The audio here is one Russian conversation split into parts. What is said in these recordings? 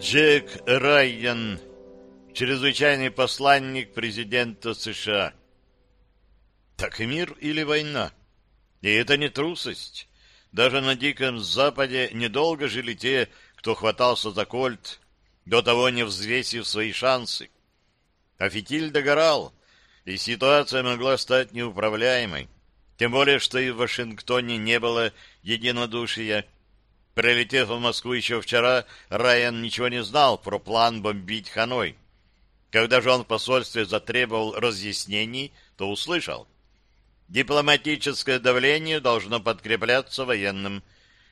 Джек Райан, чрезвычайный посланник президента США. Так мир или война? И это не трусость. Даже на Диком Западе недолго жили те, кто хватался за кольт, до того не взвесив свои шансы. А фитиль догорал, и ситуация могла стать неуправляемой. Тем более, что и в Вашингтоне не было единодушия. Прилетев в Москву еще вчера, Райан ничего не знал про план бомбить Ханой. Когда же он в посольстве затребовал разъяснений, то услышал. Дипломатическое давление должно подкрепляться военным.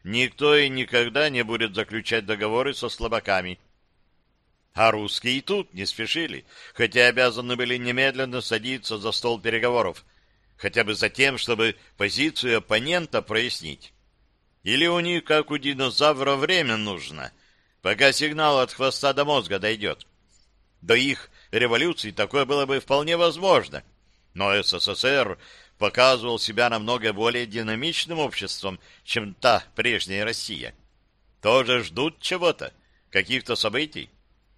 Никто и никогда не будет заключать договоры со слабаками. А русские и тут не спешили, хотя обязаны были немедленно садиться за стол переговоров, хотя бы за тем, чтобы позицию оппонента прояснить. Или у них, как у динозавра, время нужно, пока сигнал от хвоста до мозга дойдет. До их революции такое было бы вполне возможно, но СССР показывал себя намного более динамичным обществом, чем та прежняя Россия. Тоже ждут чего-то, каких-то событий.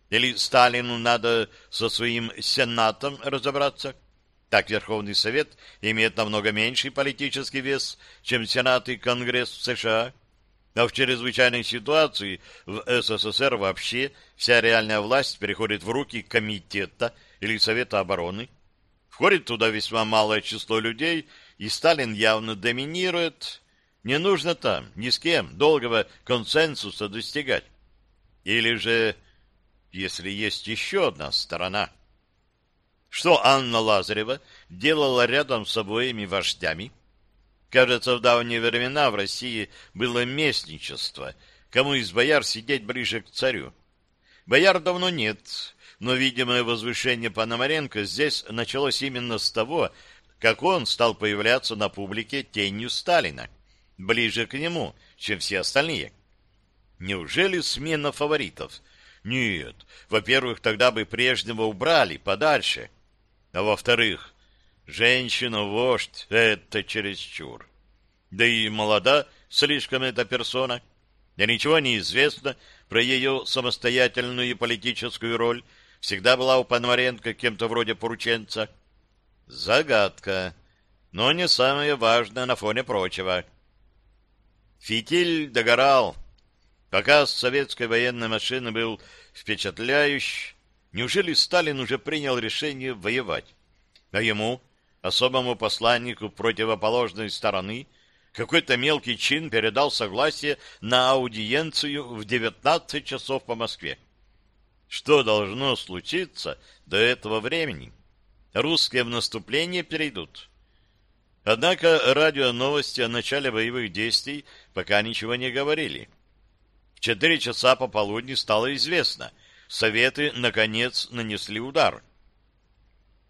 Или Сталину надо со своим Сенатом разобраться? Так Верховный Совет имеет намного меньший политический вес, чем Сенат и Конгресс в США. А в чрезвычайной ситуации в СССР вообще вся реальная власть переходит в руки комитета или Совета обороны. Входит туда весьма малое число людей, и Сталин явно доминирует. Не нужно там ни с кем долгого консенсуса достигать. Или же, если есть еще одна сторона. Что Анна Лазарева делала рядом с обоими вождями? Кажется, в давние времена в России было местничество, кому из бояр сидеть ближе к царю. Бояр давно нет, но видимое возвышение Пономаренко здесь началось именно с того, как он стал появляться на публике тенью Сталина, ближе к нему, чем все остальные. Неужели смена фаворитов? Нет, во-первых, тогда бы прежнего убрали подальше, а во-вторых, женщина-вождь — это чересчур. Да и молода слишком эта персона, да ничего не известно про ее самостоятельную политическую роль, всегда была у Пономаренко кем-то вроде порученца. Загадка, но не самое важное на фоне прочего. Фитиль догорал. Показ советской военной машины был впечатляющий. Неужели Сталин уже принял решение воевать? А ему, особому посланнику противоположной стороны, какой-то мелкий чин передал согласие на аудиенцию в 19 часов по Москве. Что должно случиться до этого времени? Русские в наступление перейдут. Однако радио новости о начале боевых действий пока ничего не говорили. В четыре часа пополудни стало известно. Советы, наконец, нанесли удар.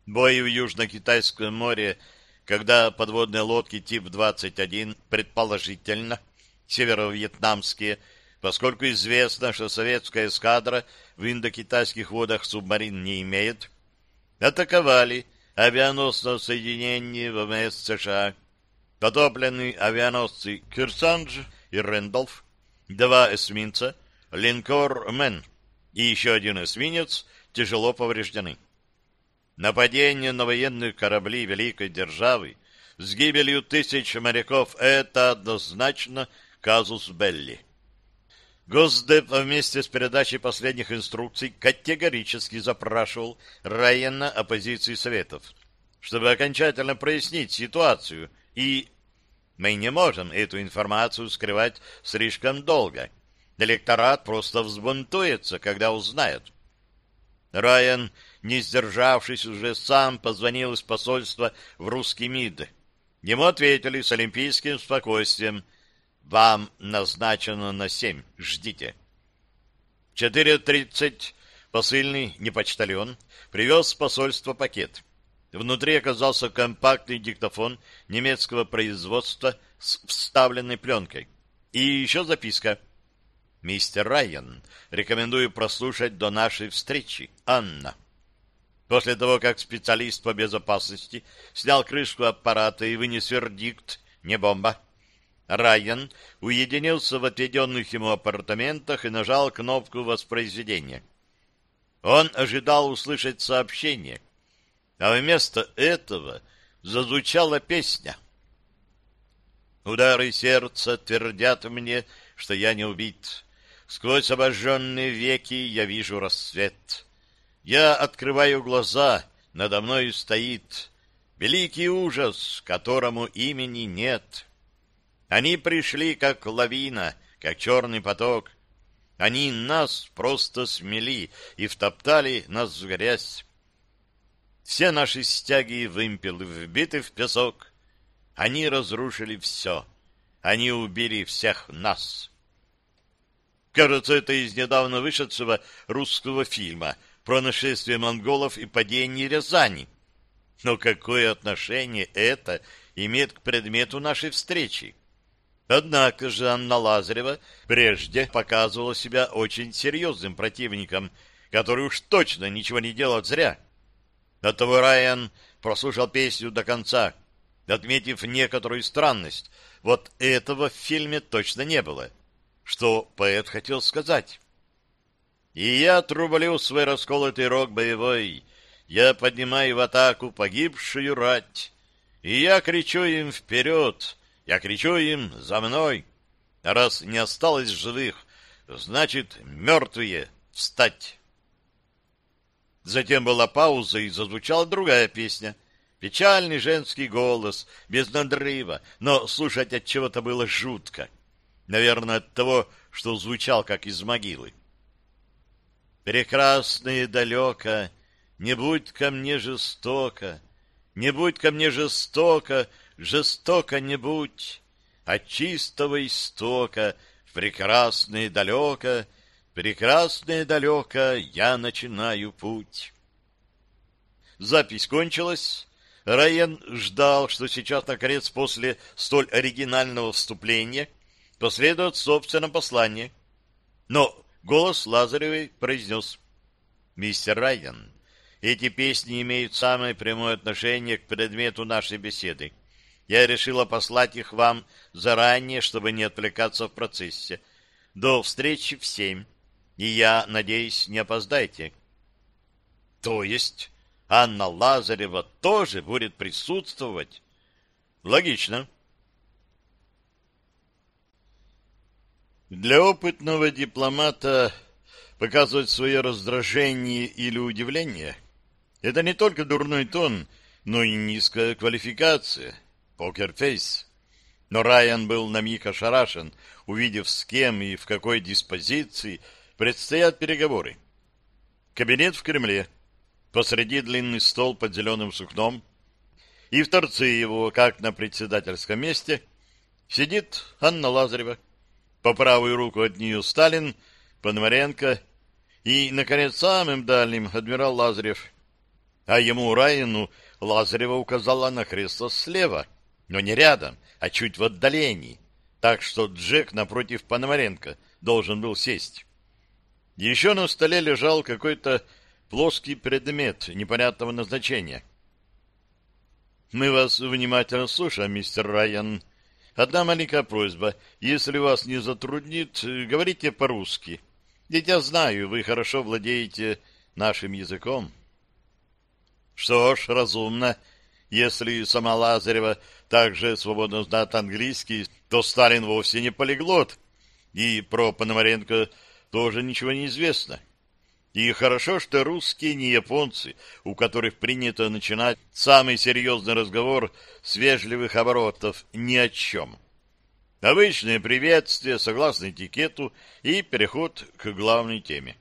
Бой в Южно-Китайском море, когда подводные лодки тип-21, предположительно, северо-вьетнамские, поскольку известно, что советская эскадра в индокитайских водах субмарин не имеет, атаковали авианосное соединение ВМС США, потопленные авианосцы Кирсандж и Рэндолф, два эсминца, линкор Мэн и еще один эсминец тяжело повреждены. Нападение на военные корабли великой державы с гибелью тысяч моряков — это однозначно казус Белли. Госдеп вместе с передачей последних инструкций категорически запрашивал Райана о позиции Советов, чтобы окончательно прояснить ситуацию, и мы не можем эту информацию скрывать слишком долго. Электорат просто взбунтуется, когда узнает. Райан, не сдержавшись уже сам, позвонил из посольства в русский МИД. Ему ответили с олимпийским спокойствием — вам назначено на семь. Ждите. В 4.30 посыльный, не почтальон, привез в посольство пакет. Внутри оказался компактный диктофон немецкого производства с вставленной пленкой. И еще записка. «Мистер Райан, рекомендую прослушать до нашей встречи. Анна». После того, как специалист по безопасности снял крышку аппарата и вынес вердикт «не бомба», Райан уединился в отведенных ему апартаментах и нажал кнопку воспроизведения. Он ожидал услышать сообщение, а вместо этого зазвучала песня. Удары сердца твердят мне, что я не убит. Сквозь обожженные веки я вижу рассвет. Я открываю глаза, надо мной стоит великий ужас, которому имени нет. Они пришли, как лавина, как черный поток. Они нас просто смели и втоптали нас в грязь. Все наши стяги и вымпелы вбиты в песок. Они разрушили все. Они убили всех нас. Кажется, это из недавно вышедшего русского фильма про нашествие монголов и падение Рязани. Но какое отношение это имеет к предмету нашей встречи? Однако же Анна Лазарева прежде показывала себя очень серьезным противником, который уж точно ничего не делал зря. Оттого Райан прослушал песню до конца, отметив некоторую странность. Вот этого в фильме точно не было. Что поэт хотел сказать? И я трублю свой расколотый рог боевой, я поднимаю в атаку погибшую рать, и я кричу им вперед, я кричу им «За мной!» Раз не осталось живых, значит, мертвые встать. Затем была пауза, и зазвучала другая песня. Печальный женский голос, без надрыва, но слушать от чего-то было жутко. Наверное, от того, что звучал, как из могилы. Прекрасно и далеко, не будь ко мне жестоко, не будь ко мне жестоко, жестоко не будь, от чистого истока в прекрасное далеко, прекрасное далеко я начинаю путь. Запись кончилась. Райан ждал, что сейчас, наконец, после столь оригинального вступления последует собственное послание. Но голос Лазаревой произнес. «Мистер Райан, эти песни имеют самое прямое отношение к предмету нашей беседы. Я решила послать их вам заранее, чтобы не отвлекаться в процессе. До встречи в семь. И я, надеюсь, не опоздайте. То есть Анна Лазарева тоже будет присутствовать? Логично. Для опытного дипломата показывать свое раздражение или удивление — это не только дурной тон, но и низкая квалификация — Покерфейс. Но Райан был на миг ошарашен, увидев, с кем и в какой диспозиции предстоят переговоры. Кабинет в Кремле. Посреди длинный стол под зеленым сукном. И в торце его, как на председательском месте, сидит Анна Лазарева. По правую руку от нее Сталин, Пономаренко и, наконец, самым дальним адмирал Лазарев. А ему, Райану, Лазарева указала на кресло слева — но не рядом, а чуть в отдалении, так что Джек напротив Пономаренко должен был сесть. Еще на столе лежал какой-то плоский предмет непонятного назначения. «Мы вас внимательно слушаем, мистер Райан. Одна маленькая просьба. Если вас не затруднит, говорите по-русски. Ведь я знаю, вы хорошо владеете нашим языком». «Что ж, разумно. Если сама Лазарева также свободно знает английский, то Сталин вовсе не полиглот, и про Пономаренко тоже ничего не известно. И хорошо, что русские не японцы, у которых принято начинать самый серьезный разговор с вежливых оборотов ни о чем. Обычное приветствие, согласно этикету, и переход к главной теме.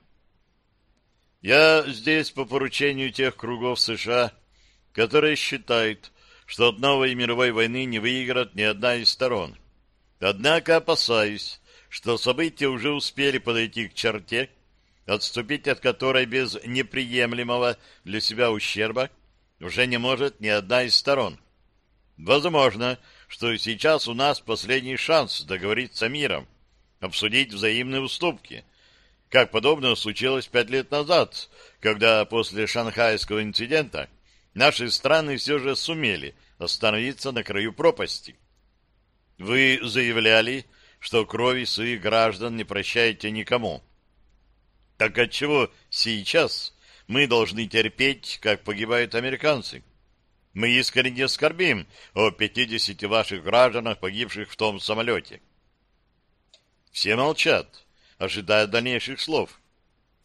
Я здесь по поручению тех кругов США, которые считают, что от новой мировой войны не выиграет ни одна из сторон. Однако опасаюсь, что события уже успели подойти к черте, отступить от которой без неприемлемого для себя ущерба уже не может ни одна из сторон. Возможно, что сейчас у нас последний шанс договориться миром, обсудить взаимные уступки, как подобное случилось пять лет назад, когда после шанхайского инцидента наши страны все же сумели остановиться на краю пропасти. Вы заявляли, что крови своих граждан не прощаете никому. Так отчего сейчас мы должны терпеть, как погибают американцы? Мы искренне скорбим о 50 ваших гражданах, погибших в том самолете. Все молчат, ожидая дальнейших слов.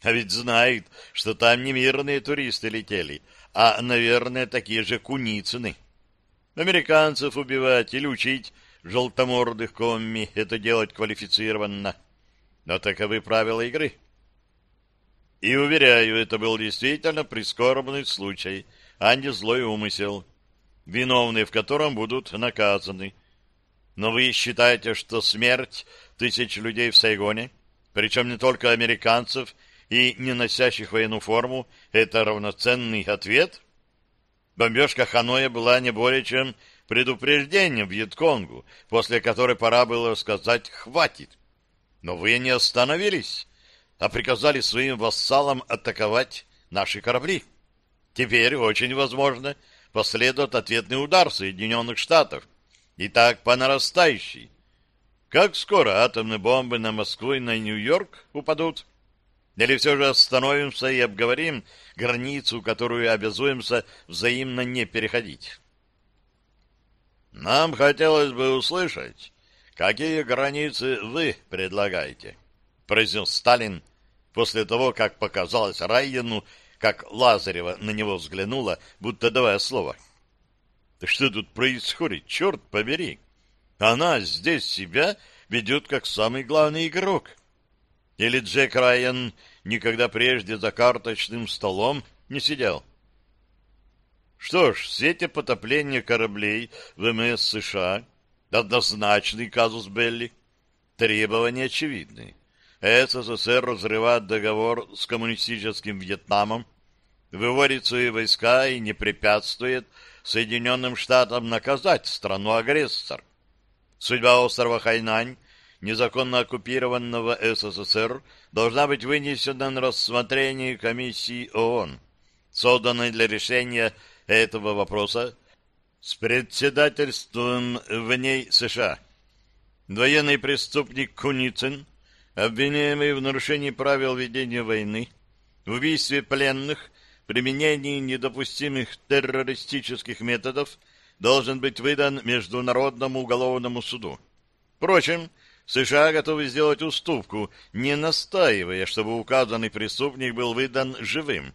А ведь знают, что там не мирные туристы летели, а, наверное, такие же куницыны. Американцев убивать или учить желтомордых комми это делать квалифицированно. Но таковы правила игры. И, уверяю, это был действительно прискорбный случай, а не злой умысел, виновные в котором будут наказаны. Но вы считаете, что смерть тысяч людей в Сайгоне, причем не только американцев и не носящих военную форму, это равноценный ответ? Бомбежка Ханоя была не более чем предупреждением Вьетконгу, после которой пора было сказать «хватит». Но вы не остановились а приказали своим вассалам атаковать наши корабли. Теперь очень возможно последует ответный удар Соединенных Штатов. И так по нарастающей. Как скоро атомные бомбы на Москву и на Нью-Йорк упадут? Или все же остановимся и обговорим границу, которую обязуемся взаимно не переходить? Нам хотелось бы услышать, какие границы вы предлагаете, произнес Сталин, после того, как показалось Райену, как Лазарева на него взглянула, будто давая слово. «Да что тут происходит? Черт побери! Она здесь себя ведет как самый главный игрок. Или Джек Райан никогда прежде за карточным столом не сидел?» Что ж, в свете потопления кораблей ВМС США однозначный казус Белли. Требования очевидны. СССР разрывает договор с коммунистическим Вьетнамом, выводит свои войска и не препятствует Соединенным Штатам наказать страну-агрессор. Судьба острова Хайнань, незаконно оккупированного СССР, должна быть вынесена на рассмотрение комиссии ООН, созданной для решения этого вопроса с председательством в ней США. Военный преступник Куницын обвиняемый в нарушении правил ведения войны, в убийстве пленных, применении недопустимых террористических методов, должен быть выдан Международному уголовному суду. Впрочем, США готовы сделать уступку, не настаивая, чтобы указанный преступник был выдан живым,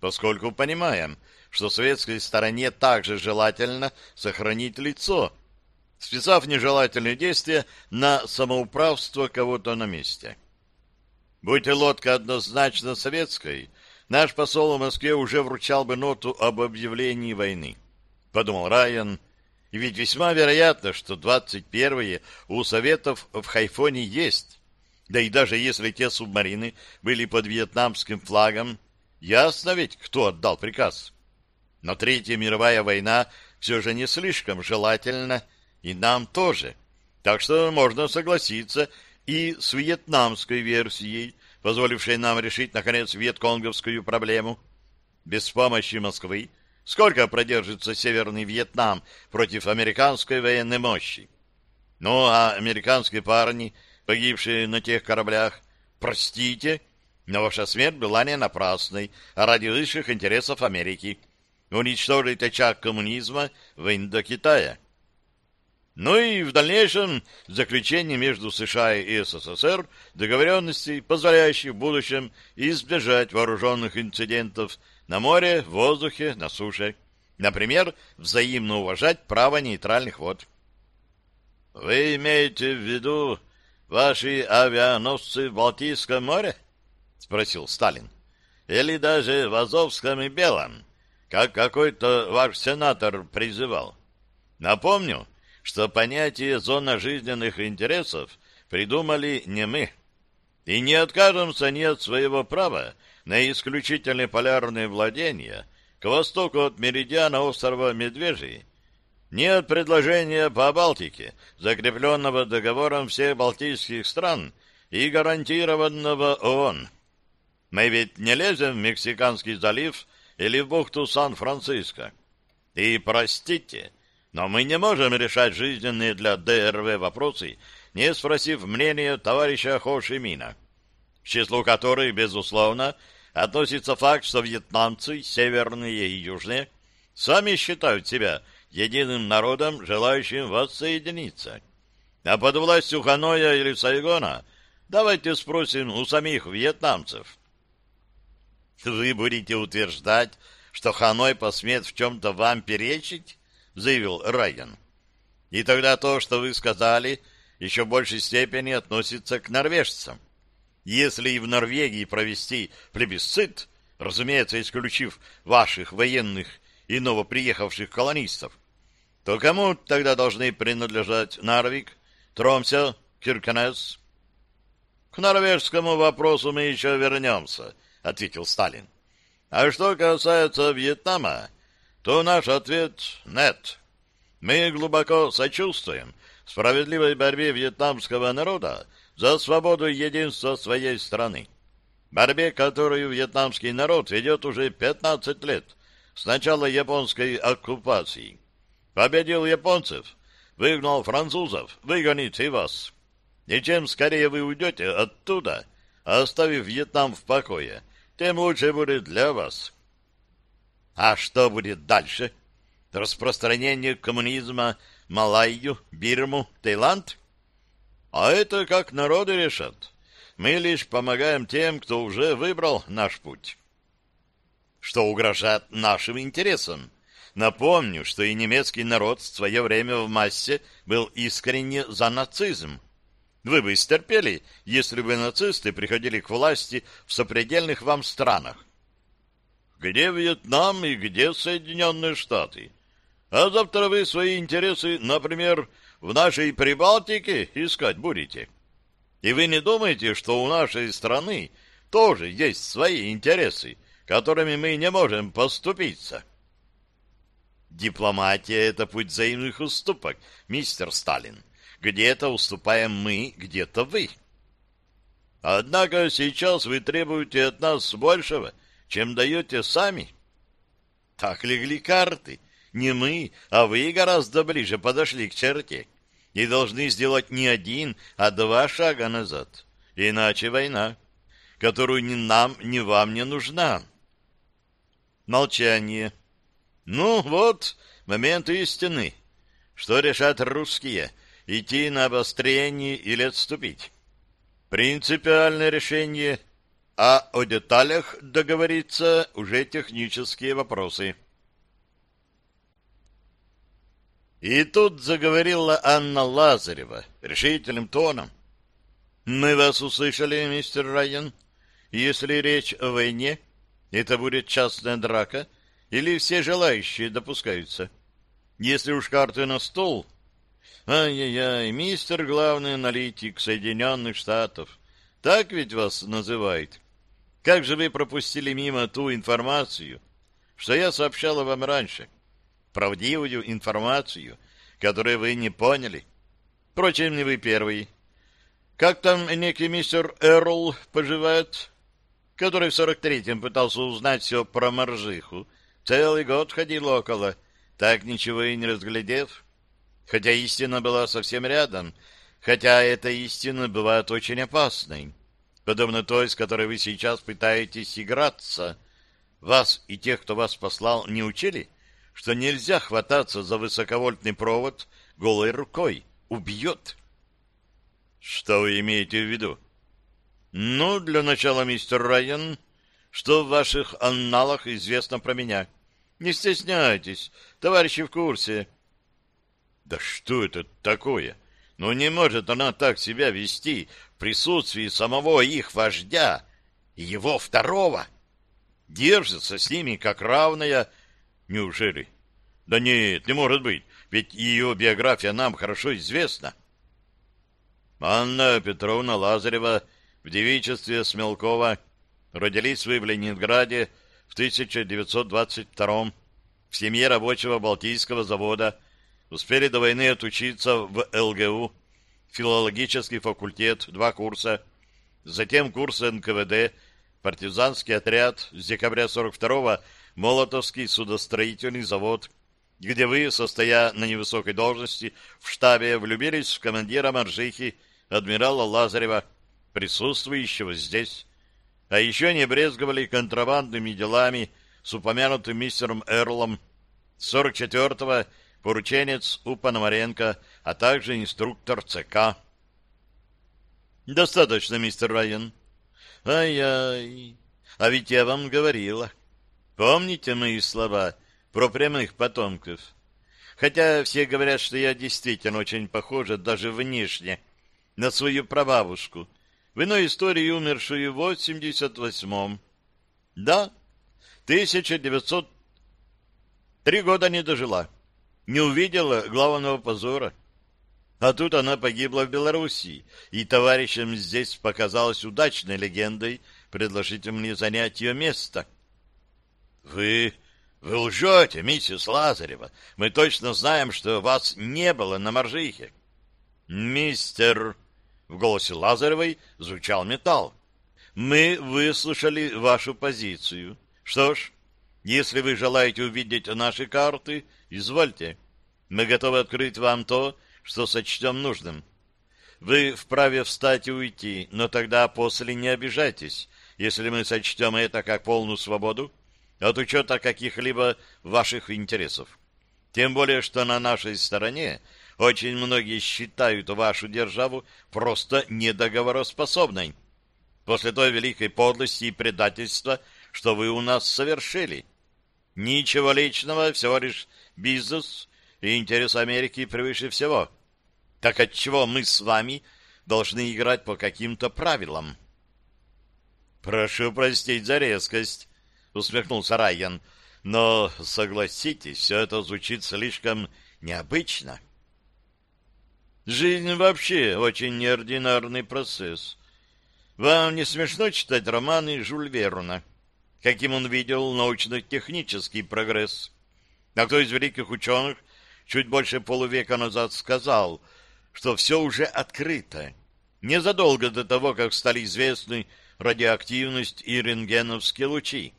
поскольку понимаем, что советской стороне также желательно сохранить лицо, списав нежелательные действия на самоуправство кого-то на месте. Будь лодка однозначно советской, наш посол в Москве уже вручал бы ноту об объявлении войны. Подумал Райан, и ведь весьма вероятно, что 21-е у Советов в Хайфоне есть. Да и даже если те субмарины были под вьетнамским флагом, ясно ведь, кто отдал приказ. Но Третья мировая война все же не слишком желательна и нам тоже. Так что можно согласиться и с вьетнамской версией, позволившей нам решить, наконец, вьетконговскую проблему. Без помощи Москвы сколько продержится Северный Вьетнам против американской военной мощи? Ну, а американские парни, погибшие на тех кораблях, простите, но ваша смерть была не напрасной, а ради высших интересов Америки. Уничтожить очаг коммунизма в Индокитае. Ну и в дальнейшем заключение между США и СССР договоренностей, позволяющих в будущем избежать вооруженных инцидентов на море, в воздухе, на суше. Например, взаимно уважать право нейтральных вод. Вы имеете в виду ваши авианосцы в Балтийском море? спросил Сталин. Или даже в Азовском и Белом, как какой-то ваш сенатор призывал. Напомню, что понятие «зона жизненных интересов» придумали не мы. И не откажемся ни от своего права на исключительное полярное владение к востоку от меридиана острова Медвежий, ни от предложения по Балтике, закрепленного договором всех балтийских стран и гарантированного ООН. Мы ведь не лезем в Мексиканский залив или в бухту Сан-Франциско. И, простите, Но мы не можем решать жизненные для ДРВ вопросы, не спросив мнения товарища Хо Ши числу которых, безусловно, относится факт, что вьетнамцы, северные и южные, сами считают себя единым народом, желающим воссоединиться. А под властью Ханоя или Сайгона давайте спросим у самих вьетнамцев. Вы будете утверждать, что Ханой посмеет в чем-то вам перечить? Заявил Райан. И тогда то, что вы сказали, еще в большей степени относится к норвежцам. Если и в Норвегии провести плебисцит, разумеется, исключив ваших военных и новоприехавших колонистов, то кому тогда должны принадлежать Нарвик, Тромсе, Киркенес? — К норвежскому вопросу мы еще вернемся, — ответил Сталин. — А что касается Вьетнама, то наш ответ — нет. Мы глубоко сочувствуем справедливой борьбе вьетнамского народа за свободу и единство своей страны. Борьбе, которую вьетнамский народ ведет уже 15 лет, с начала японской оккупации. Победил японцев, выгнал французов, выгонит и вас. И чем скорее вы уйдете оттуда, оставив Вьетнам в покое, тем лучше будет для вас. А что будет дальше? Распространение коммунизма Малайю, Бирму, Таиланд? А это как народы решат. Мы лишь помогаем тем, кто уже выбрал наш путь. Что угрожает нашим интересам. Напомню, что и немецкий народ в свое время в массе был искренне за нацизм. Вы бы стерпели, если бы нацисты приходили к власти в сопредельных вам странах. Где Вьетнам и где Соединенные Штаты? А завтра вы свои интересы, например, в нашей Прибалтике искать будете. И вы не думаете, что у нашей страны тоже есть свои интересы, которыми мы не можем поступиться? Дипломатия — это путь взаимных уступок, мистер Сталин. Где-то уступаем мы, где-то вы. Однако сейчас вы требуете от нас большего — чем даете сами. Так легли карты. Не мы, а вы гораздо ближе подошли к черте и должны сделать не один, а два шага назад. Иначе война, которую ни нам, ни вам не нужна. Молчание. Ну вот, момент истины. Что решат русские? Идти на обострение или отступить? Принципиальное решение а о деталях договориться уже технические вопросы. И тут заговорила Анна Лазарева решительным тоном. «Мы вас услышали, мистер Райан. Если речь о войне, это будет частная драка, или все желающие допускаются? Если уж карты на стол...» «Ай-яй-яй, мистер главный аналитик Соединенных Штатов, так ведь вас называют?» Как же вы пропустили мимо ту информацию, что я сообщала вам раньше? Правдивую информацию, которую вы не поняли. Впрочем, не вы первый. Как там некий мистер Эрл поживает? Который в сорок третьем пытался узнать все про Моржиху. Целый год ходил около, так ничего и не разглядев. Хотя истина была совсем рядом, хотя эта истина бывает очень опасной подобно той, с которой вы сейчас пытаетесь играться. Вас и тех, кто вас послал, не учили, что нельзя хвататься за высоковольтный провод голой рукой. Убьет. Что вы имеете в виду? Ну, для начала, мистер Райан, что в ваших анналах известно про меня? Не стесняйтесь, товарищи в курсе. Да что это такое? Ну, не может она так себя вести присутствии самого их вождя и его второго. Держится с ними как равная. Неужели? Да нет, не может быть, ведь ее биография нам хорошо известна. Анна Петровна Лазарева в девичестве Смелкова родились вы в Ленинграде в 1922 в семье рабочего Балтийского завода, успели до войны отучиться в ЛГУ, филологический факультет, два курса, затем курс НКВД, партизанский отряд. С декабря 42-го Молотовский судостроительный завод, где вы, состоя на невысокой должности в штабе, влюбились в командира Маржихи, адмирала Лазарева, присутствующего здесь, а еще не брезговали контрабандными делами с упомянутым мистером Эрлом, 44-го порученец У. Пономаренко, а также инструктор ЦК. Достаточно, мистер Райан. Ай-яй, а ведь я вам говорила. Помните мои слова про прямых потомков? Хотя все говорят, что я действительно очень похожа даже внешне на свою прабабушку, в иной истории умершую в 88-м. Да, 1900... Три года не дожила. Не увидела главного позора. А тут она погибла в Белоруссии, и товарищам здесь показалась удачной легендой предложить мне занять ее место. — Вы... вы лжете, миссис Лазарева. Мы точно знаем, что вас не было на Моржихе. — Мистер... В голосе Лазаревой звучал металл. «Мы выслушали вашу позицию. Что ж, если вы желаете увидеть наши карты, извольте. Мы готовы открыть вам то, что сочтем нужным. Вы вправе встать и уйти, но тогда после не обижайтесь, если мы сочтем это как полную свободу от учета каких-либо ваших интересов. Тем более, что на нашей стороне очень многие считают вашу державу просто недоговороспособной после той великой подлости и предательства, что вы у нас совершили. Ничего личного, всего лишь бизнес и интерес Америки превыше всего. Так отчего мы с вами должны играть по каким-то правилам? «Прошу простить за резкость», — усмехнулся Райан, «но, согласитесь, все это звучит слишком необычно». Жизнь вообще очень неординарный процесс. Вам не смешно читать романы Жюль Верна, каким он видел научно-технический прогресс? А кто из великих ученых чуть больше полувека назад сказал, что все уже открыто, незадолго до того, как стали известны радиоактивность и рентгеновские лучи.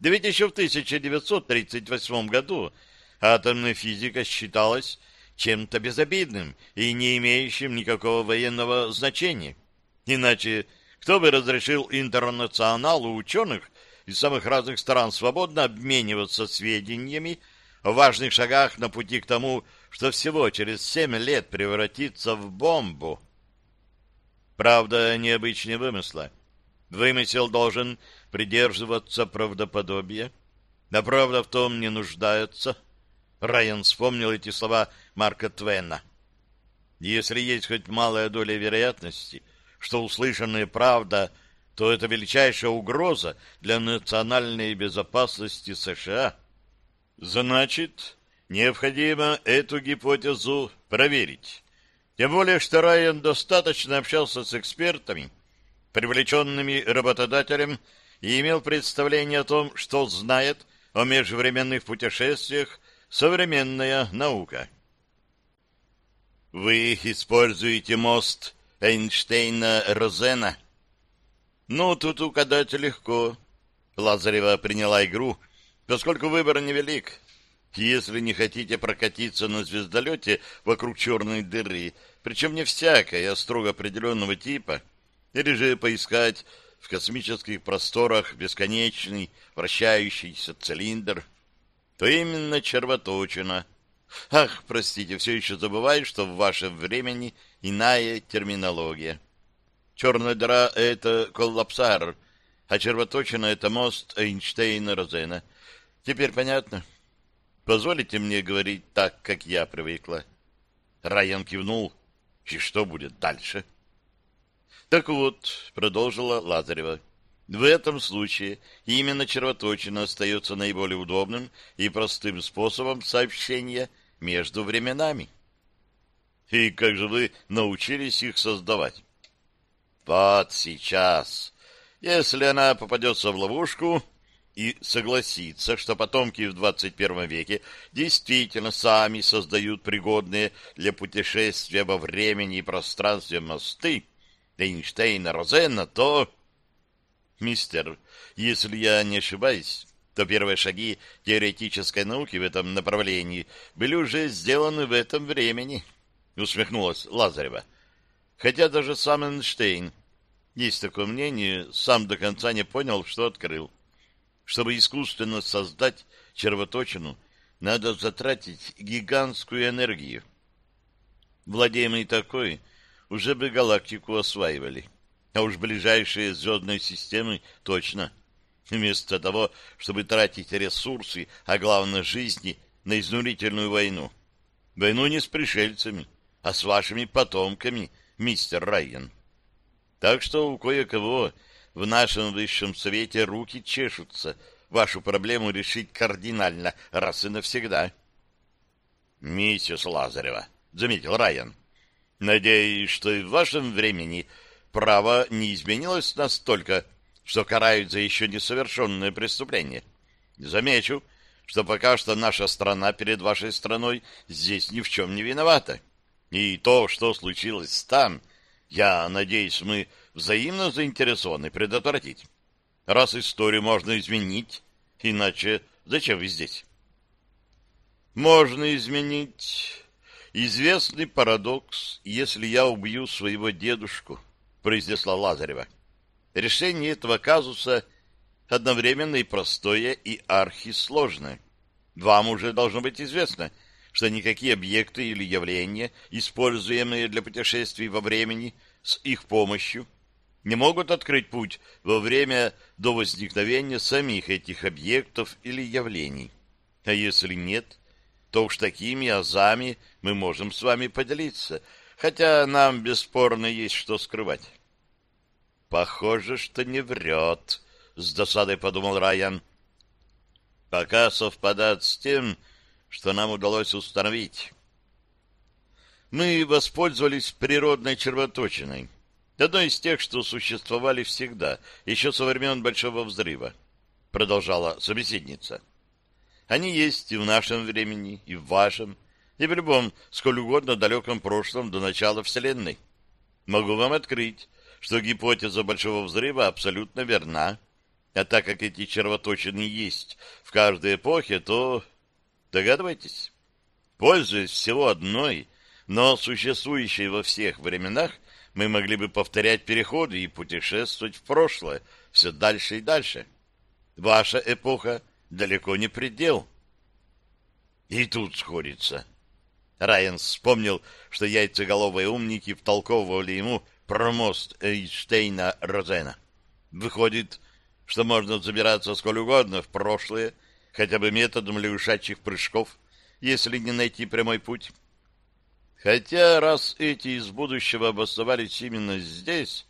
Да ведь еще в 1938 году атомная физика считалась чем-то безобидным и не имеющим никакого военного значения. Иначе кто бы разрешил интернационалу ученых из самых разных стран свободно обмениваться сведениями о важных шагах на пути к тому, что всего через семь лет превратится в бомбу? Правда, необычнее вымысла. Вымысел должен придерживаться правдоподобия, а правда в том не нуждается. Райан вспомнил эти слова Марка Твена. Если есть хоть малая доля вероятности, что услышанная правда, то это величайшая угроза для национальной безопасности США. Значит, необходимо эту гипотезу проверить. Тем более, что Райан достаточно общался с экспертами, привлеченными работодателем, и имел представление о том, что знает о межвременных путешествиях современная наука. Вы используете мост Эйнштейна-Розена? Ну, тут угадать легко. Лазарева приняла игру, поскольку выбор невелик. Если не хотите прокатиться на звездолете вокруг черной дыры, причем не всякой, а строго определенного типа, или же поискать в космических просторах бесконечный вращающийся цилиндр, то именно червоточина — Ах, простите, все еще забываю, что в вашем времени иная терминология. Черная дыра — это коллапсар, а червоточина — это мост Эйнштейна-Розена. Теперь понятно? Позволите мне говорить так, как я привыкла? Райан кивнул. И что будет дальше? Так вот, продолжила Лазарева. В этом случае именно червоточина остается наиболее удобным и простым способом сообщения между временами. И как же вы научились их создавать? Вот сейчас. Если она попадется в ловушку и согласится, что потомки в 21 веке действительно сами создают пригодные для путешествия во времени и пространстве мосты Эйнштейна, Розена, то Мистер, если я не ошибаюсь, то первые шаги теоретической науки в этом направлении были уже сделаны в этом времени, усмехнулась Лазарева. Хотя даже сам Эйнштейн, есть такое мнение, сам до конца не понял, что открыл. Чтобы искусственно создать червоточину, надо затратить гигантскую энергию. Владеемый такой, уже бы галактику осваивали. А уж ближайшие звездные системы точно. Вместо того, чтобы тратить ресурсы, а главное жизни, на изнурительную войну. Войну не с пришельцами, а с вашими потомками, мистер Райан. Так что у кое-кого в нашем высшем совете руки чешутся вашу проблему решить кардинально, раз и навсегда. — Миссис Лазарева, — заметил Райан, — надеюсь, что и в вашем времени право не изменилось настолько, что карают за еще несовершенное преступление. Замечу, что пока что наша страна перед вашей страной здесь ни в чем не виновата. И то, что случилось там, я надеюсь, мы взаимно заинтересованы предотвратить. Раз историю можно изменить, иначе зачем вы здесь? Можно изменить. Известный парадокс, если я убью своего дедушку, произнесла Лазарева. Решение этого казуса одновременно и простое, и архисложное. Вам уже должно быть известно — что никакие объекты или явления, используемые для путешествий во времени с их помощью, не могут открыть путь во время до возникновения самих этих объектов или явлений. А если нет, то уж такими азами мы можем с вами поделиться, хотя нам бесспорно есть что скрывать. Похоже, что не врет, с досадой подумал Райан. Пока совпадает с тем, что нам удалось установить. Мы воспользовались природной червоточиной, одной из тех, что существовали всегда, еще со времен Большого Взрыва, продолжала собеседница. Они есть и в нашем времени, и в вашем, и в любом, сколь угодно далеком прошлом до начала Вселенной. Могу вам открыть, что гипотеза Большого Взрыва абсолютно верна, а так как эти червоточины есть в каждой эпохе, то Догадываетесь? Пользуясь всего одной, но существующей во всех временах, мы могли бы повторять переходы и путешествовать в прошлое все дальше и дальше. Ваша эпоха далеко не предел. И тут сходится. Райан вспомнил, что яйцеголовые умники втолковывали ему про мост Эйнштейна-Розена. Выходит, что можно забираться сколь угодно в прошлое, хотя бы методом лягушачьих прыжков, если не найти прямой путь. Хотя раз эти из будущего обосновались именно здесь,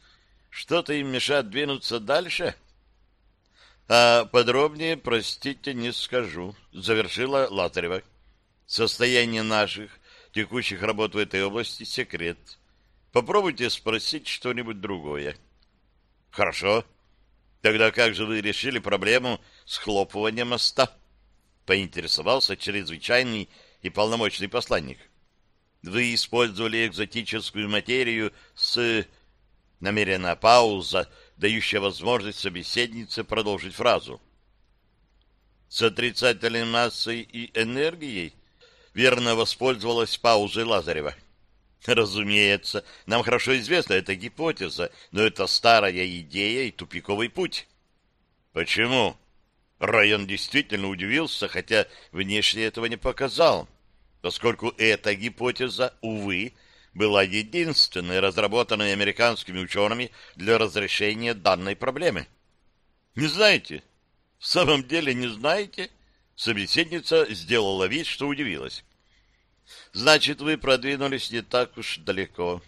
что-то им мешает двинуться дальше. А подробнее, простите, не скажу, завершила Латарева. Состояние наших текущих работ в этой области — секрет. Попробуйте спросить что-нибудь другое. Хорошо. Тогда как же вы решили проблему схлопывания моста? Поинтересовался чрезвычайный и полномочный посланник. Вы использовали экзотическую материю с... Намеренная пауза, дающая возможность собеседнице продолжить фразу. С отрицательной массой и энергией верно воспользовалась паузой Лазарева. Разумеется, нам хорошо известна эта гипотеза, но это старая идея и тупиковый путь. Почему? Райан действительно удивился, хотя внешне этого не показал, поскольку эта гипотеза, увы, была единственной, разработанной американскими учеными для разрешения данной проблемы. Не знаете? В самом деле не знаете? Собеседница сделала вид, что удивилась. Значит, вы продвинулись не так уж далеко.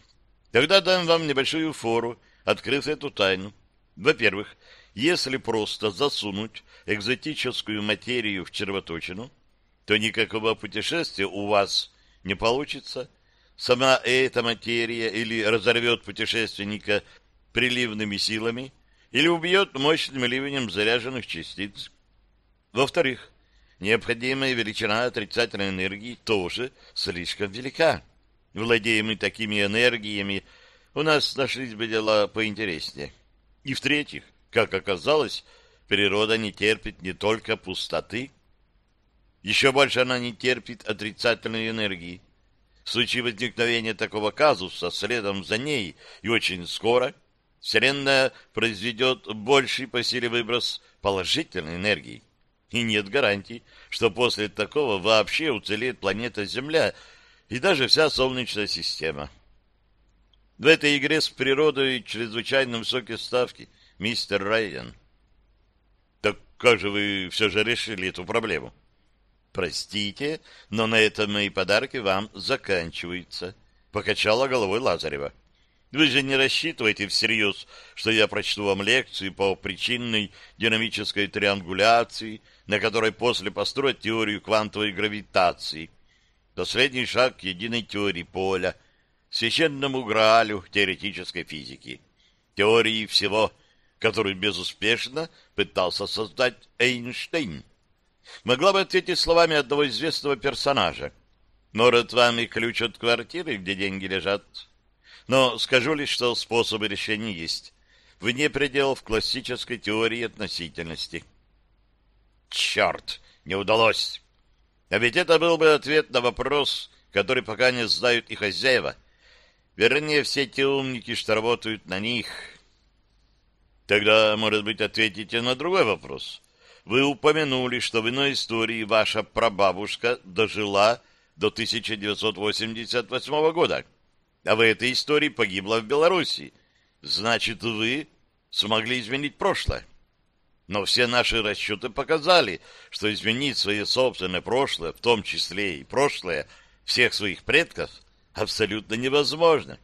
Тогда дам вам небольшую фору, открыв эту тайну. Во-первых, если просто засунуть экзотическую материю в червоточину, то никакого путешествия у вас не получится. Сама эта материя или разорвет путешественника приливными силами, или убьет мощным ливнем заряженных частиц. Во-вторых, необходимая величина отрицательной энергии тоже слишком велика. Владеем мы такими энергиями, у нас нашлись бы дела поинтереснее. И в-третьих, как оказалось, природа не терпит не только пустоты, еще больше она не терпит отрицательной энергии. В случае возникновения такого казуса, следом за ней и очень скоро, Вселенная произведет больший по силе выброс положительной энергии. И нет гарантий, что после такого вообще уцелеет планета Земля и даже вся Солнечная система. В этой игре с природой чрезвычайно высокие ставки, мистер Райан. Так как же вы все же решили эту проблему? Простите, но на этом мои подарки вам заканчиваются, покачала головой Лазарева. Вы же не рассчитываете всерьез, что я прочту вам лекцию по причинной динамической триангуляции, на которой после построить теорию квантовой гравитации. Последний шаг к единой теории поля, священному граалю теоретической физики, теории всего, которую безуспешно пытался создать Эйнштейн. Могла бы ответить словами одного известного персонажа. Может, вам и ключ от квартиры, где деньги лежат? Но скажу лишь, что способы решения есть. Вне пределов классической теории относительности. Черт, не удалось. А ведь это был бы ответ на вопрос, который пока не знают и хозяева. Вернее, все те умники, что работают на них. Тогда, может быть, ответите на другой вопрос. Вы упомянули, что в иной истории ваша прабабушка дожила до 1988 года, а в этой истории погибла в Беларуси. Значит, вы смогли изменить прошлое. Но все наши расчеты показали, что изменить свое собственное прошлое, в том числе и прошлое всех своих предков, абсолютно невозможно.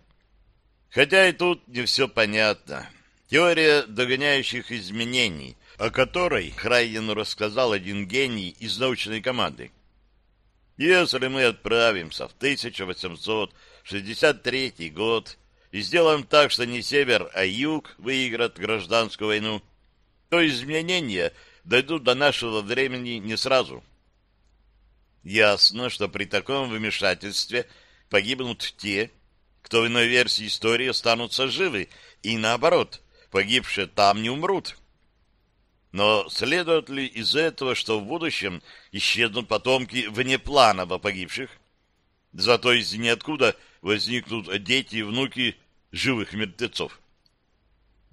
Хотя и тут не все понятно. Теория догоняющих изменений, о которой Храйену рассказал один гений из научной команды. Если мы отправимся в 1863 год и сделаем так, что не север, а юг выиграет гражданскую войну, то изменения дойдут до нашего времени не сразу. Ясно, что при таком вмешательстве погибнут те, кто в иной версии истории останутся живы, и наоборот, погибшие там не умрут. Но следует ли из этого, что в будущем исчезнут потомки внепланово погибших? Зато из ниоткуда возникнут дети и внуки живых мертвецов.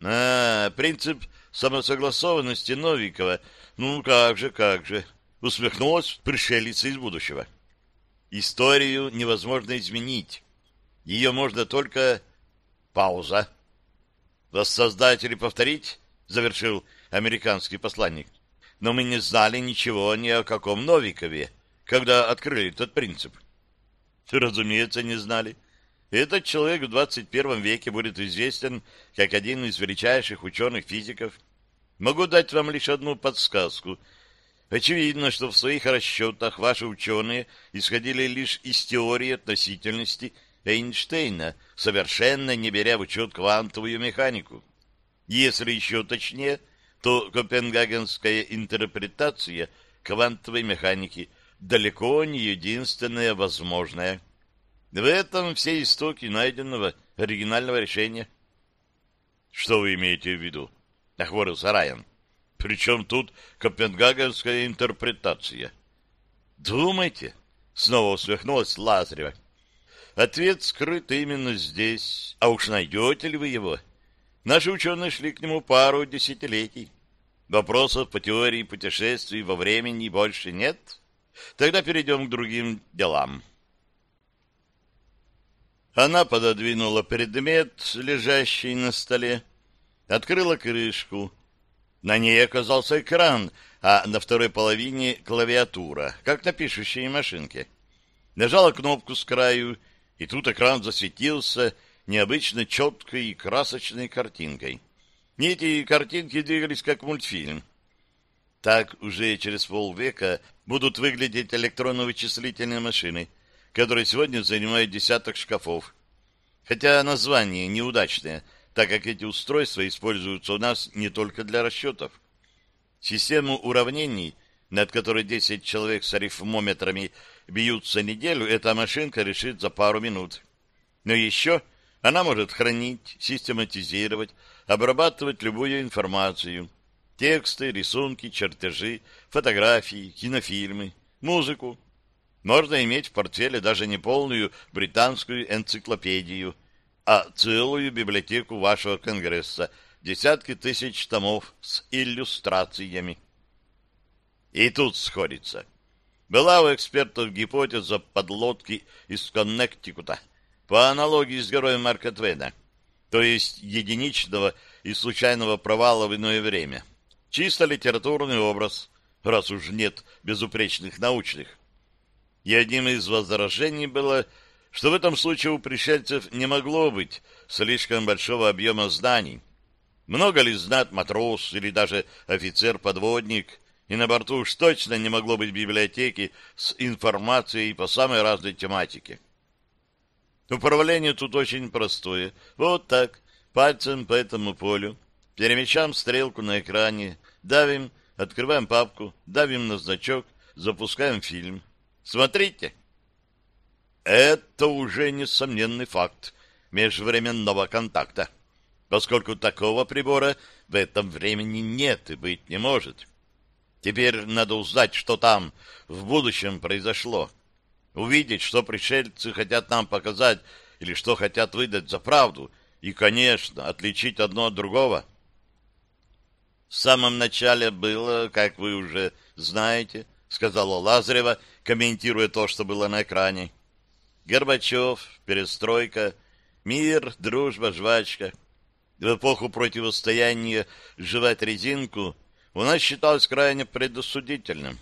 А, принцип самосогласованности Новикова. Ну, как же, как же, усмехнулась пришелица из будущего. Историю невозможно изменить. Ее можно только... Пауза. Воссоздать или повторить? Завершил американский посланник. Но мы не знали ничего ни о каком Новикове, когда открыли этот принцип. Разумеется, не знали. Этот человек в 21 веке будет известен как один из величайших ученых-физиков. Могу дать вам лишь одну подсказку. Очевидно, что в своих расчетах ваши ученые исходили лишь из теории относительности Эйнштейна, совершенно не беря в учет квантовую механику. Если еще точнее, то копенгагенская интерпретация квантовой механики далеко не единственная возможная. В этом все истоки найденного оригинального решения. Что вы имеете в виду? Нахворился Райан. Причем тут копенгагенская интерпретация? Думайте, снова усмехнулась Лазарева. Ответ скрыт именно здесь. А уж найдете ли вы его? — Наши ученые шли к нему пару десятилетий. Вопросов по теории путешествий во времени больше нет? Тогда перейдем к другим делам. Она пододвинула предмет, лежащий на столе, открыла крышку. На ней оказался экран, а на второй половине клавиатура, как на пишущей машинке. Нажала кнопку с краю, и тут экран засветился, необычно четкой и красочной картинкой. Эти картинки двигались как мультфильм. Так уже через полвека будут выглядеть электронно-вычислительные машины, которые сегодня занимают десяток шкафов. Хотя название неудачное, так как эти устройства используются у нас не только для расчетов. Систему уравнений, над которой 10 человек с арифмометрами бьются неделю, эта машинка решит за пару минут. Но еще она может хранить, систематизировать, обрабатывать любую информацию. Тексты, рисунки, чертежи, фотографии, кинофильмы, музыку. Можно иметь в портфеле даже не полную британскую энциклопедию, а целую библиотеку вашего конгресса, десятки тысяч томов с иллюстрациями. И тут сходится. Была у экспертов гипотеза подлодки из Коннектикута, по аналогии с героем Марка Твена, то есть единичного и случайного провала в иное время. Чисто литературный образ, раз уж нет безупречных научных. И одним из возражений было, что в этом случае у пришельцев не могло быть слишком большого объема знаний. Много ли знат матрос или даже офицер-подводник, и на борту уж точно не могло быть библиотеки с информацией по самой разной тематике. Управление тут очень простое. Вот так, пальцем по этому полю, перемещаем стрелку на экране, давим, открываем папку, давим на значок, запускаем фильм. Смотрите. Это уже несомненный факт межвременного контакта, поскольку такого прибора в этом времени нет и быть не может. Теперь надо узнать, что там в будущем произошло увидеть, что пришельцы хотят нам показать или что хотят выдать за правду, и, конечно, отличить одно от другого. В самом начале было, как вы уже знаете, сказала Лазарева, комментируя то, что было на экране. Горбачев, перестройка, мир, дружба, жвачка. В эпоху противостояния жевать резинку у нас считалось крайне предосудительным.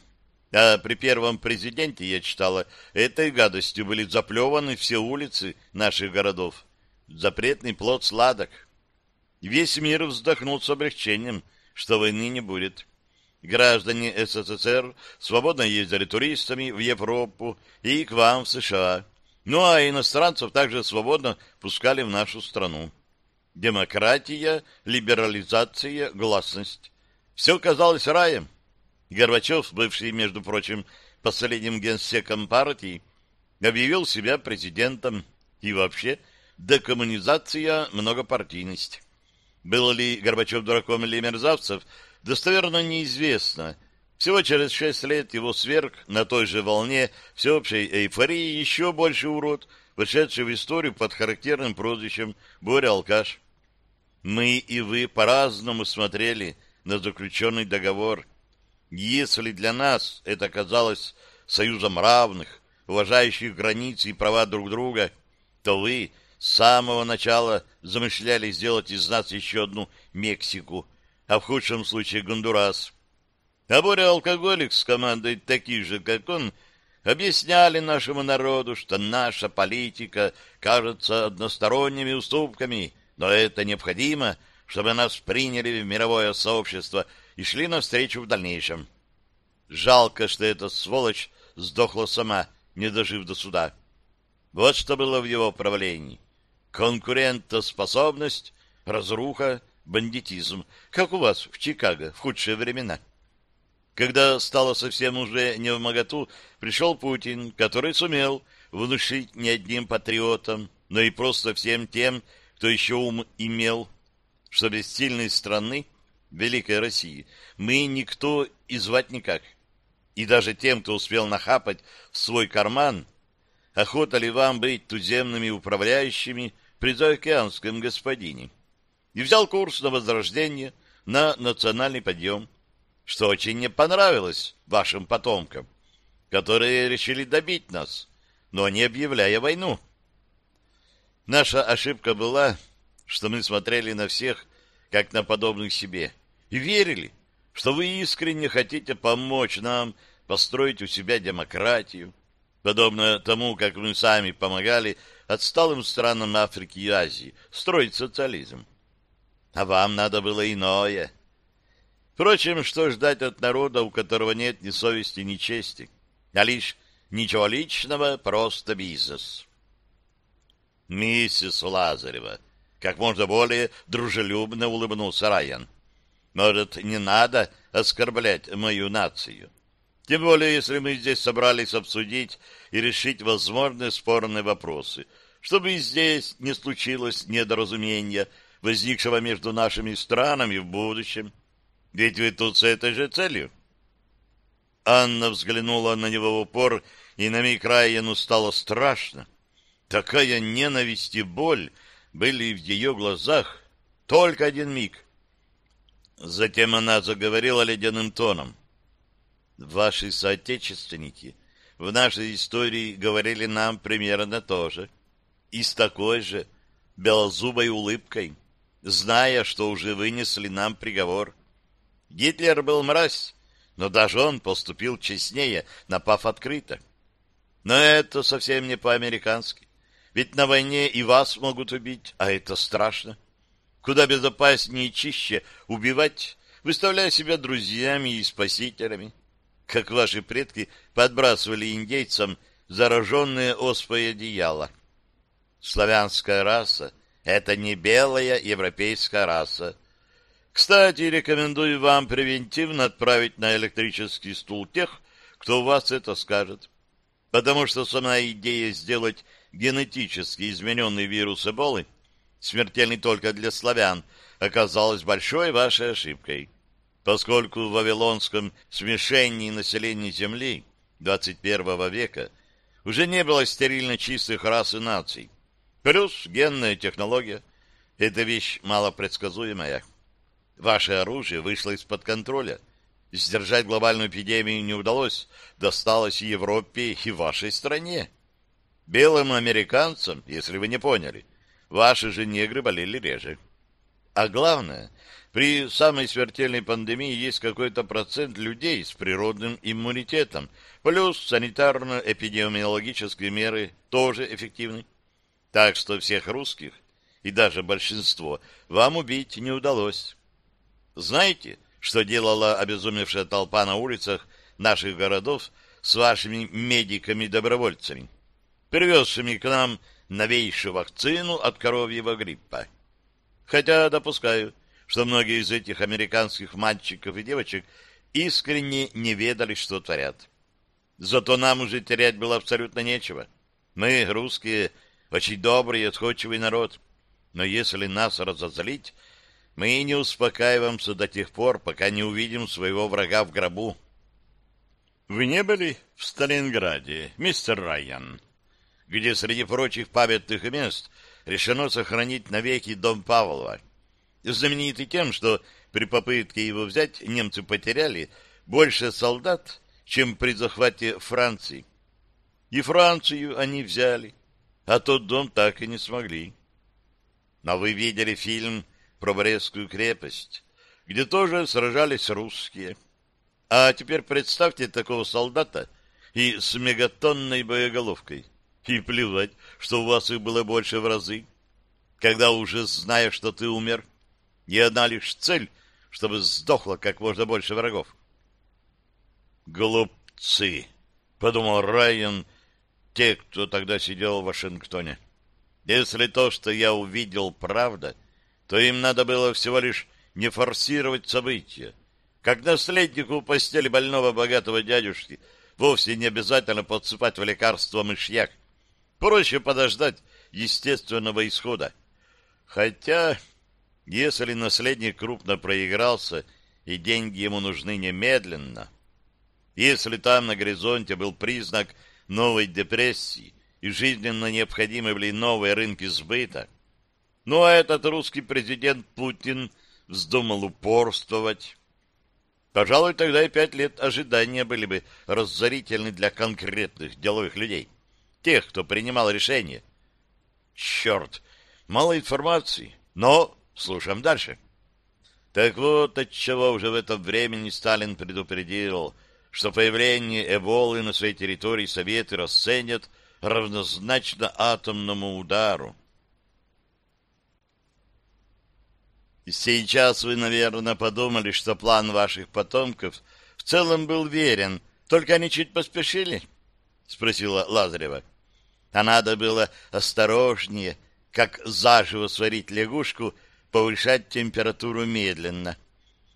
А при первом президенте, я читала, этой гадостью были заплеваны все улицы наших городов. Запретный плод сладок. Весь мир вздохнул с облегчением, что войны не будет. Граждане СССР свободно ездили туристами в Европу и к вам в США. Ну а иностранцев также свободно пускали в нашу страну. Демократия, либерализация, гласность. Все казалось раем. Горбачев, бывший, между прочим, последним генсеком партии, объявил себя президентом и вообще декоммунизация, многопартийность. Был ли Горбачев дураком или мерзавцев, достоверно неизвестно. Всего через шесть лет его сверг на той же волне всеобщей эйфории еще больше урод, вошедший в историю под характерным прозвищем Боря-алкаш. Мы и вы по-разному смотрели на заключенный договор – если для нас это казалось союзом равных, уважающих границы и права друг друга, то вы с самого начала замышляли сделать из нас еще одну Мексику, а в худшем случае Гондурас. А Боря-алкоголик с командой таких же, как он, объясняли нашему народу, что наша политика кажется односторонними уступками, но это необходимо, чтобы нас приняли в мировое сообщество – и шли навстречу в дальнейшем. Жалко, что эта сволочь сдохла сама, не дожив до суда. Вот что было в его правлении. Конкурентоспособность, разруха, бандитизм, как у вас в Чикаго в худшие времена. Когда стало совсем уже не в моготу, пришел Путин, который сумел внушить не одним патриотам, но и просто всем тем, кто еще ум имел, что без сильной страны Великой России, мы никто и звать никак. И даже тем, кто успел нахапать в свой карман, охота ли вам быть туземными управляющими при заокеанском господине. И взял курс на возрождение, на национальный подъем, что очень не понравилось вашим потомкам, которые решили добить нас, но не объявляя войну. Наша ошибка была, что мы смотрели на всех, как на подобных себе, и верили, что вы искренне хотите помочь нам построить у себя демократию, подобно тому, как мы сами помогали отсталым странам Африки и Азии строить социализм. А вам надо было иное. Впрочем, что ждать от народа, у которого нет ни совести, ни чести, а лишь ничего личного, просто бизнес. Миссис Лазарева, как можно более дружелюбно улыбнулся Райан. Может, не надо оскорблять мою нацию? Тем более, если мы здесь собрались обсудить и решить возможные спорные вопросы, чтобы и здесь не случилось недоразумения, возникшего между нашими странами в будущем. Ведь вы тут с этой же целью. Анна взглянула на него в упор, и на миг Райану стало страшно. Такая ненависть и боль были в ее глазах. Только один миг. Затем она заговорила ледяным тоном. Ваши соотечественники в нашей истории говорили нам примерно то же. И с такой же белозубой улыбкой, зная, что уже вынесли нам приговор. Гитлер был мразь, но даже он поступил честнее, напав открыто. Но это совсем не по-американски. Ведь на войне и вас могут убить, а это страшно. Куда безопаснее и чище убивать, выставляя себя друзьями и спасителями, как ваши предки подбрасывали индейцам зараженные оспой одеяла. Славянская раса — это не белая европейская раса. Кстати, рекомендую вам превентивно отправить на электрический стул тех, кто у вас это скажет. Потому что сама идея сделать генетически измененный вирус Эболы, смертельный только для славян, оказалась большой вашей ошибкой, поскольку в вавилонском смешении населения Земли 21 века уже не было стерильно чистых рас и наций. Плюс генная технология — это вещь малопредсказуемая. Ваше оружие вышло из-под контроля. Сдержать глобальную эпидемию не удалось, досталось Европе, и вашей стране. Белым американцам, если вы не поняли, ваши же негры болели реже. А главное, при самой смертельной пандемии есть какой-то процент людей с природным иммунитетом, плюс санитарно-эпидемиологические меры тоже эффективны. Так что всех русских, и даже большинство, вам убить не удалось. Знаете, что делала обезумевшая толпа на улицах наших городов с вашими медиками-добровольцами? Привезшими к нам новейшую вакцину от коровьего гриппа. Хотя допускаю, что многие из этих американских мальчиков и девочек искренне не ведали, что творят. Зато нам уже терять было абсолютно нечего. Мы, русские, очень добрый и отходчивый народ. Но если нас разозлить, мы не успокаиваемся до тех пор, пока не увидим своего врага в гробу. Вы не были в Сталинграде, мистер Райан? Где среди прочих памятных мест решено сохранить навеки дом Павлова. Знаменитый тем, что при попытке его взять немцы потеряли больше солдат, чем при захвате Франции. И Францию они взяли, а тот дом так и не смогли. Но вы видели фильм про Брестскую крепость, где тоже сражались русские. А теперь представьте такого солдата и с мегатонной боеголовкой. И плевать, что у вас их было больше в разы. Когда уже знаешь, что ты умер, и одна лишь цель, чтобы сдохло как можно больше врагов. «Глупцы!» — подумал Райан, те, кто тогда сидел в Вашингтоне. «Если то, что я увидел, правда, то им надо было всего лишь не форсировать события. Как наследнику постели больного богатого дядюшки вовсе не обязательно подсыпать в лекарство мышьяк, Проще подождать естественного исхода. Хотя, если наследник крупно проигрался, и деньги ему нужны немедленно, если там на горизонте был признак новой депрессии и жизненно необходимы были новые рынки сбыта, ну а этот русский президент Путин вздумал упорствовать, пожалуй, тогда и пять лет ожидания были бы разорительны для конкретных деловых людей тех, кто принимал решение. Черт, мало информации, но слушаем дальше. Так вот, от чего уже в это времени Сталин предупредил, что появление Эболы на своей территории Советы расценят равнозначно атомному удару. Сейчас вы, наверное, подумали, что план ваших потомков в целом был верен, только они чуть поспешили, — спросила Лазарева а надо было осторожнее, как заживо сварить лягушку, повышать температуру медленно.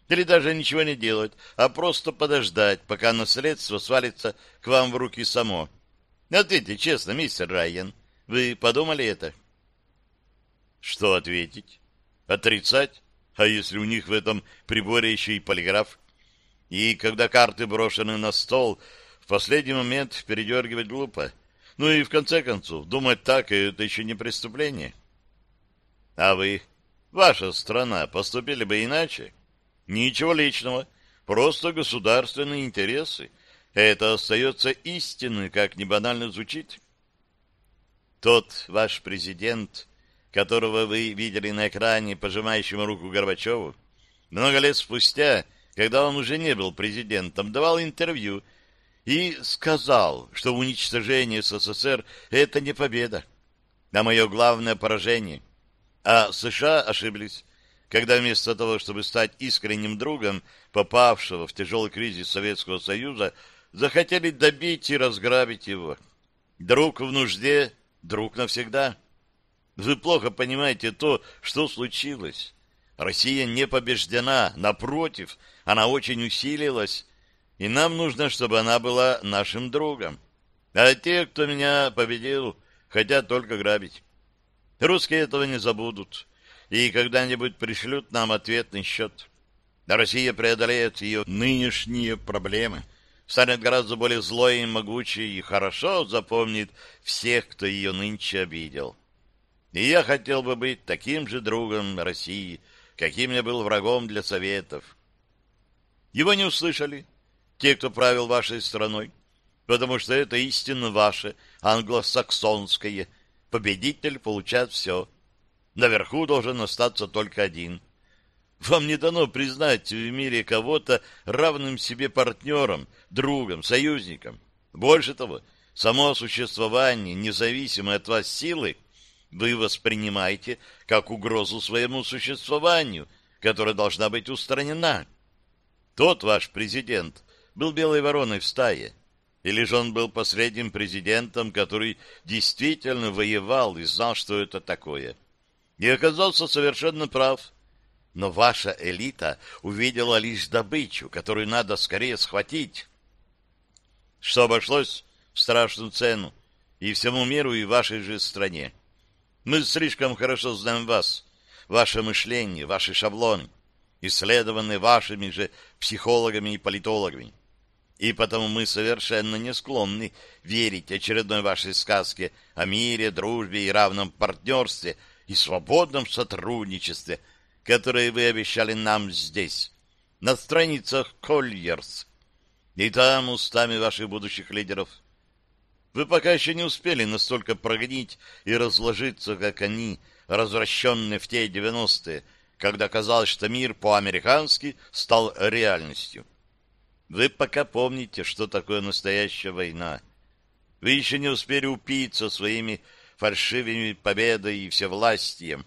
Или даже ничего не делать, а просто подождать, пока наследство свалится к вам в руки само. Ответьте честно, мистер Райан, вы подумали это? Что ответить? Отрицать? А если у них в этом приборе еще и полиграф? И когда карты брошены на стол, в последний момент передергивать глупо. Ну и в конце концов, думать так, это еще не преступление. А вы, ваша страна, поступили бы иначе? Ничего личного, просто государственные интересы. Это остается истиной, как не банально звучит. Тот ваш президент, которого вы видели на экране, пожимающим руку Горбачеву, много лет спустя, когда он уже не был президентом, давал интервью и сказал, что уничтожение СССР — это не победа, а мое главное поражение. А США ошиблись, когда вместо того, чтобы стать искренним другом попавшего в тяжелый кризис Советского Союза, захотели добить и разграбить его. Друг в нужде — друг навсегда. Вы плохо понимаете то, что случилось. Россия не побеждена, напротив, она очень усилилась, и нам нужно, чтобы она была нашим другом. А те, кто меня победил, хотят только грабить. Русские этого не забудут, и когда-нибудь пришлют нам ответный счет. Россия преодолеет ее нынешние проблемы — станет гораздо более злой и могучей и хорошо запомнит всех, кто ее нынче обидел. И я хотел бы быть таким же другом России, каким я был врагом для Советов. Его не услышали те, кто правил вашей страной, потому что это истинно ваше, англосаксонское. Победитель получает все. Наверху должен остаться только один. Вам не дано признать в мире кого-то равным себе партнером, другом, союзником. Больше того, само существование независимой от вас силы вы воспринимаете как угрозу своему существованию, которая должна быть устранена. Тот ваш президент был белой вороной в стае, или же он был последним президентом, который действительно воевал и знал, что это такое. И оказался совершенно прав – но ваша элита увидела лишь добычу, которую надо скорее схватить. Что обошлось в страшную цену и всему миру, и вашей же стране. Мы слишком хорошо знаем вас, ваше мышление, ваши шаблоны, исследованные вашими же психологами и политологами. И потому мы совершенно не склонны верить очередной вашей сказке о мире, дружбе и равном партнерстве и свободном сотрудничестве – которые вы обещали нам здесь, на страницах Кольерс, и там устами ваших будущих лидеров. Вы пока еще не успели настолько прогнить и разложиться, как они, развращенные в те девяностые, когда казалось, что мир по-американски стал реальностью. Вы пока помните, что такое настоящая война. Вы еще не успели упиться своими фальшивыми победой и всевластием,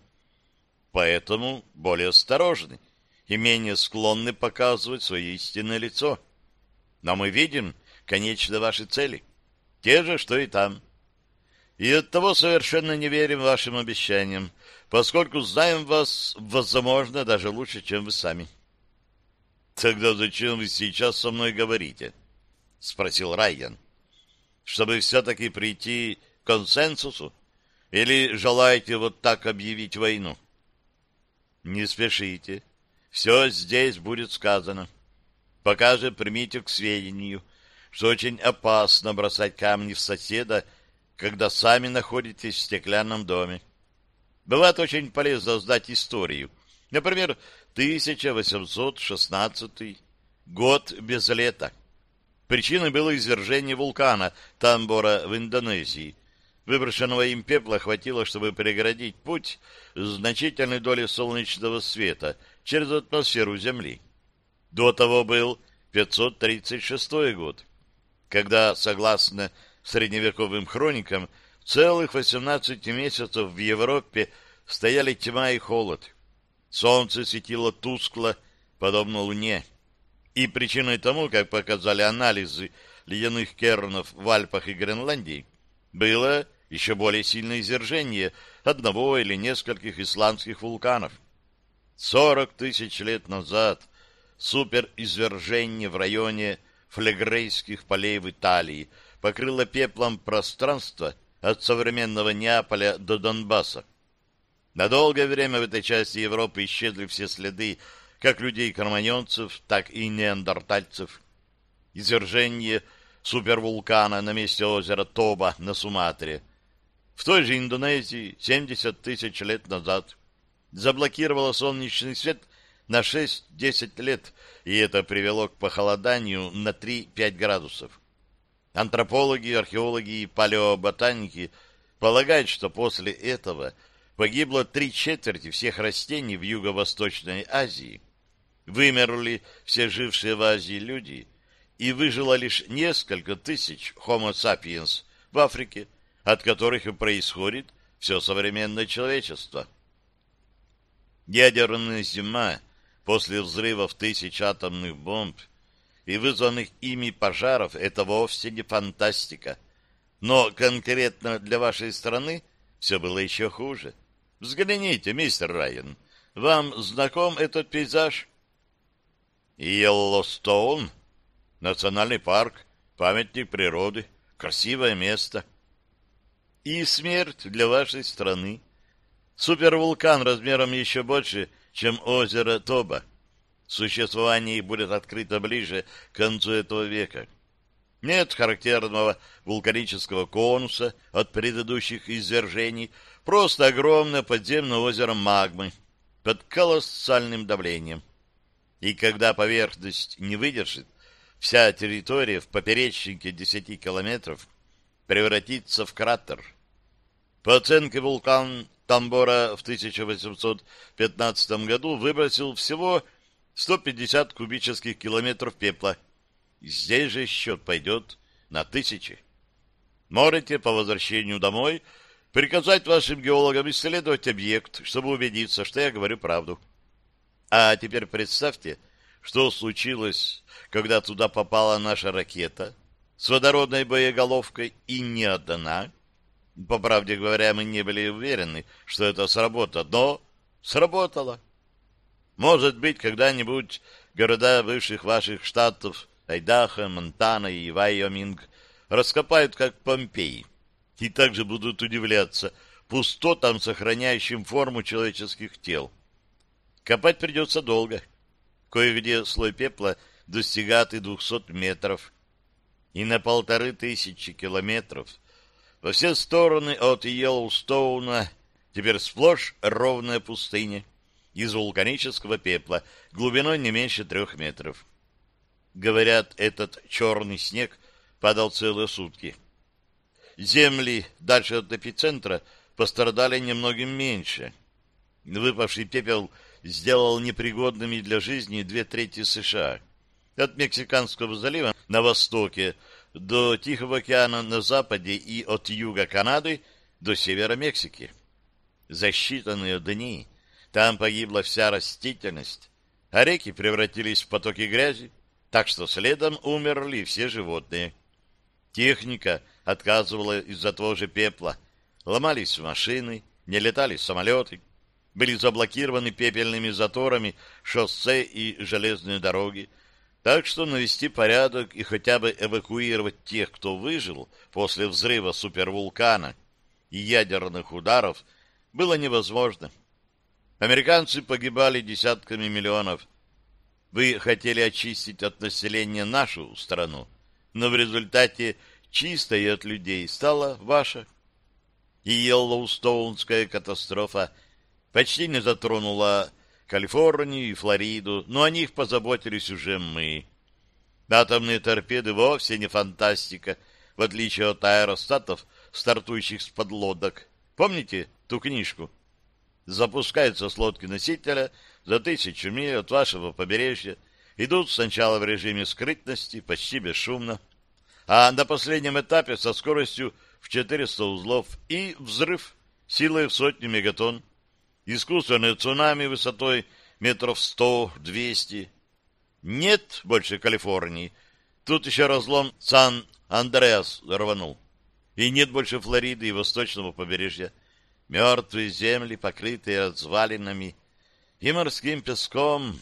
поэтому более осторожны и менее склонны показывать свое истинное лицо. Но мы видим, конечно, ваши цели, те же, что и там. И оттого совершенно не верим вашим обещаниям, поскольку знаем вас, возможно, даже лучше, чем вы сами. — Тогда зачем вы сейчас со мной говорите? — спросил Райан. — Чтобы все-таки прийти к консенсусу? Или желаете вот так объявить войну? — не спешите. Все здесь будет сказано. Пока же примите к сведению, что очень опасно бросать камни в соседа, когда сами находитесь в стеклянном доме. Бывает очень полезно сдать историю. Например, 1816 год без лета. Причиной было извержение вулкана Тамбора в Индонезии – Выброшенного им пепла хватило, чтобы перегородить путь значительной доли солнечного света через атмосферу Земли. До того был 536 год, когда, согласно средневековым хроникам, целых 18 месяцев в Европе стояли тьма и холод. Солнце светило тускло, подобно луне. И причиной тому, как показали анализы ледяных кернов в Альпах и Гренландии, было еще более сильное извержение одного или нескольких исландских вулканов. Сорок тысяч лет назад суперизвержение в районе флегрейских полей в Италии покрыло пеплом пространство от современного Неаполя до Донбасса. На долгое время в этой части Европы исчезли все следы как людей-кроманьонцев, так и неандертальцев. Извержение супервулкана на месте озера Тоба на Суматре. В той же Индонезии 70 тысяч лет назад заблокировало солнечный свет на 6-10 лет, и это привело к похолоданию на 3-5 градусов. Антропологи, археологи и палеоботаники полагают, что после этого погибло три четверти всех растений в Юго-Восточной Азии, вымерли все жившие в Азии люди, и выжило лишь несколько тысяч Homo sapiens в Африке, от которых и происходит все современное человечество. Ядерная зима после взрывов тысяч атомных бомб и вызванных ими пожаров — это вовсе не фантастика. Но конкретно для вашей страны все было еще хуже. Взгляните, мистер Райан, вам знаком этот пейзаж? Йеллоустоун, национальный парк, памятник природы, красивое место. И смерть для вашей страны. Супервулкан размером еще больше, чем озеро Тоба существование их будет открыто ближе к концу этого века. Нет характерного вулканического конуса от предыдущих извержений, просто огромное подземное озеро магмы под колоссальным давлением. И когда поверхность не выдержит, вся территория в поперечнике 10 километров превратится в кратер. По оценке вулкан Тамбора в 1815 году выбросил всего 150 кубических километров пепла. Здесь же счет пойдет на тысячи. Можете по возвращению домой приказать вашим геологам исследовать объект, чтобы убедиться, что я говорю правду. А теперь представьте, что случилось, когда туда попала наша ракета с водородной боеголовкой и не одна. По правде говоря, мы не были уверены, что это сработает, но сработало. Может быть, когда-нибудь города бывших ваших штатов Айдахо, Монтана и Вайоминг раскопают, как Помпеи, и также будут удивляться пустотам, сохраняющим форму человеческих тел. Копать придется долго. Кое-где слой пепла достигает и двухсот метров, и на полторы тысячи километров во все стороны от Йеллоустоуна теперь сплошь ровная пустыня из вулканического пепла глубиной не меньше трех метров. Говорят, этот черный снег падал целые сутки. Земли дальше от эпицентра пострадали немногим меньше. Выпавший пепел сделал непригодными для жизни две трети США. От Мексиканского залива на востоке до Тихого океана на западе и от юга Канады до севера Мексики. За считанные дни там погибла вся растительность, а реки превратились в потоки грязи, так что следом умерли все животные. Техника отказывала из-за того же пепла. Ломались машины, не летали самолеты, были заблокированы пепельными заторами шоссе и железные дороги, так что навести порядок и хотя бы эвакуировать тех, кто выжил после взрыва супервулкана и ядерных ударов, было невозможно. Американцы погибали десятками миллионов. Вы хотели очистить от населения нашу страну, но в результате чистой от людей стала ваша. И Йеллоустоунская катастрофа почти не затронула Калифорнию и Флориду, но о них позаботились уже мы. Атомные торпеды вовсе не фантастика, в отличие от аэростатов, стартующих с подлодок. Помните ту книжку? запускаются с лодки носителя за тысячу миль от вашего побережья, идут сначала в режиме скрытности, почти бесшумно, а на последнем этапе со скоростью в 400 узлов и взрыв силой в сотню мегатонн, искусственное цунами высотой метров 100-200. Нет больше Калифорнии. Тут еще разлом Сан-Андреас рванул. И нет больше Флориды и восточного побережья мертвые земли, покрытые развалинами, и морским песком